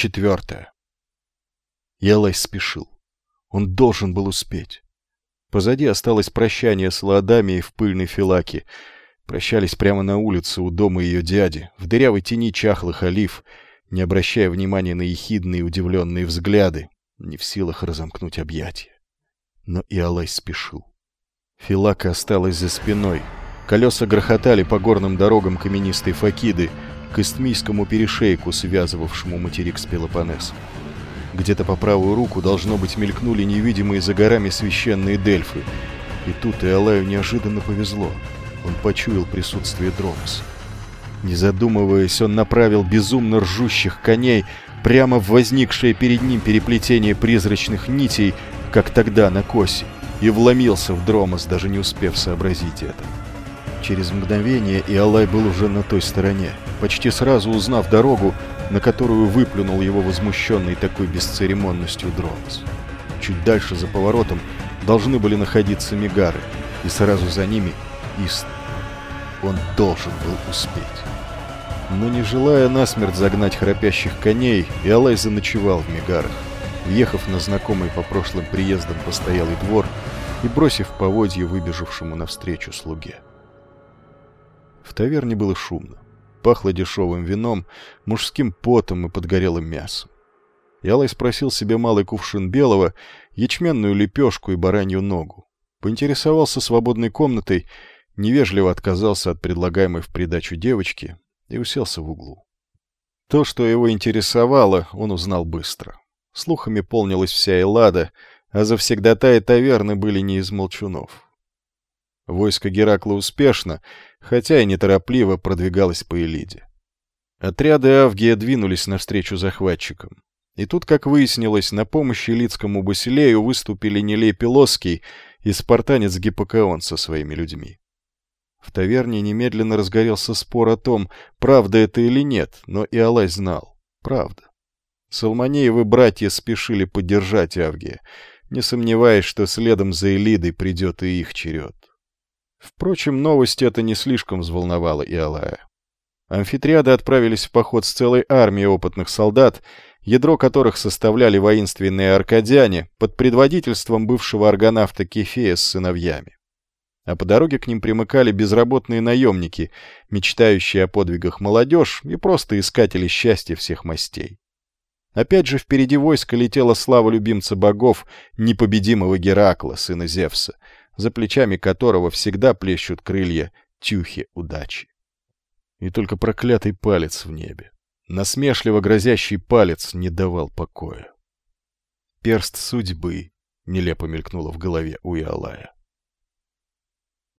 Четвертое. Ялай спешил. Он должен был успеть. Позади осталось прощание с Ладами в пыльной филаке. Прощались прямо на улице у дома ее дяди, в дырявой тени чахлых олив, не обращая внимания на ехидные удивленные взгляды, не в силах разомкнуть объятия. Но и Алай спешил. Филака осталась за спиной. Колеса грохотали по горным дорогам каменистой Факиды к Истмийскому перешейку, связывавшему материк с Пелопоннесом. Где-то по правую руку, должно быть, мелькнули невидимые за горами священные дельфы. И тут Иолаю неожиданно повезло. Он почуял присутствие Дромоса. Не задумываясь, он направил безумно ржущих коней прямо в возникшее перед ним переплетение призрачных нитей, как тогда на косе, и вломился в Дромос, даже не успев сообразить это. Через мгновение Иолай был уже на той стороне, почти сразу узнав дорогу, на которую выплюнул его возмущенный такой бесцеремонностью Дромос. Чуть дальше, за поворотом, должны были находиться Мигары, и сразу за ними Ист. Он должен был успеть. Но не желая насмерть загнать храпящих коней, Иолай заночевал в Мегарах, въехав на знакомый по прошлым приездам постоялый двор и бросив поводье выбежавшему навстречу слуге. Таверне было шумно. Пахло дешевым вином, мужским потом и подгорелым мясом. Ялай спросил себе малый кувшин белого, ячменную лепешку и баранью ногу. Поинтересовался свободной комнатой, невежливо отказался от предлагаемой в придачу девочки и уселся в углу. То, что его интересовало, он узнал быстро. Слухами полнилась вся Эллада, а завсегдатаи таверны были не из молчунов. Войско Геракла успешно, хотя и неторопливо продвигалось по Элиде. Отряды Авгия двинулись навстречу захватчикам. И тут, как выяснилось, на помощь Элитскому Басилею выступили Нелей Пилоский и спартанец Гиппокаон со своими людьми. В таверне немедленно разгорелся спор о том, правда это или нет, но и Алай знал. Правда. Салманеевы братья спешили поддержать Авгия, не сомневаясь, что следом за Элидой придет и их черед. Впрочем, новость эта не слишком взволновала Иолая. Амфитриады отправились в поход с целой армией опытных солдат, ядро которых составляли воинственные аркадяне под предводительством бывшего аргонавта Кефея с сыновьями. А по дороге к ним примыкали безработные наемники, мечтающие о подвигах молодежь и просто искатели счастья всех мастей. Опять же впереди войска летела слава любимца богов, непобедимого Геракла, сына Зевса, за плечами которого всегда плещут крылья тюхи удачи. И только проклятый палец в небе, насмешливо грозящий палец, не давал покоя. Перст судьбы нелепо мелькнуло в голове у Иолая.